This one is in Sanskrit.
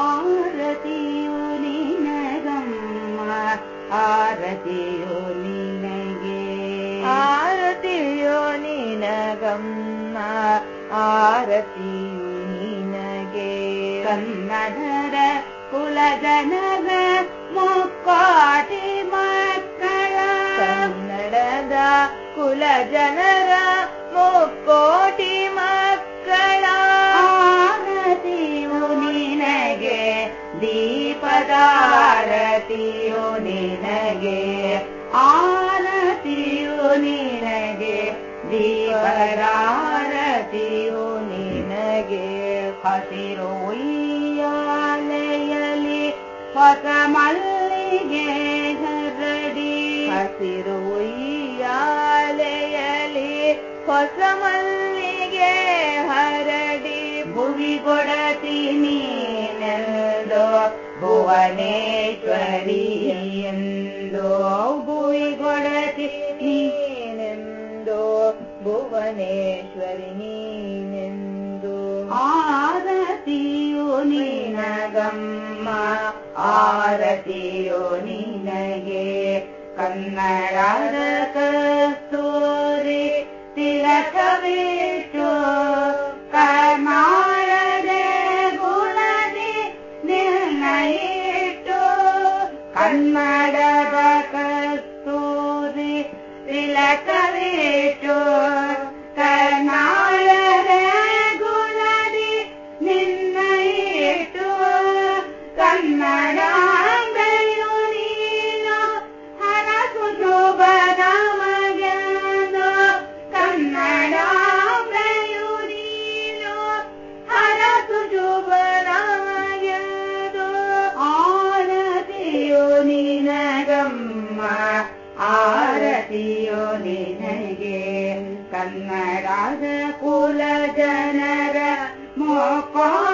ಆರತಿಯು ನಿನಗಮ್ಮ ಆರತಿಯು ನಿನಗೆ ಆರತಿಯೋ ನಿನಗಮ್ಮ ಆರತಿಯು ನಿನಗೆ ಕನ್ನಡರ ಕುಲಜನರ ಮೊಕ್ಕಾಟಿ ಮಕ್ಕಳ ಕನ್ನಡದ ಕುಲ ಜನರ ಮುಕ್ಕೋಟಿ ದೀಪದಾರತಿಯು ನಿನಗೆ ಆರತಿಯು ನಿನಗೆ ದೀಪದಾರತಿಯು ನಿನಗೆ ಹಸಿರು ಉಯ್ಯಾಲೆಯಲಿ ಹೊಸ ಮಲ್ಲಿಗೆ ಹರಡಿ ಹಸಿರು ಉಯ್ಯಾಲೆಯಲಿ ಹೊಸ ಮಲ್ಲಿಗೆ ಹರಡಿ ಭುವಿ ಕೊಡತಿ ನೀನೆಂದು भुवनेश्वरिो भुवि गोडति निन्दो भुवनेश्वरिनी निन्दो। आरतियो निनगम् आरतियो निनये कन्नड ಕನ್ನಡದ ಕಸ್ತೂರಿ ತಿಲಕವಿಟ್ಟು कर्म रा ಕುಲ ಜನರ म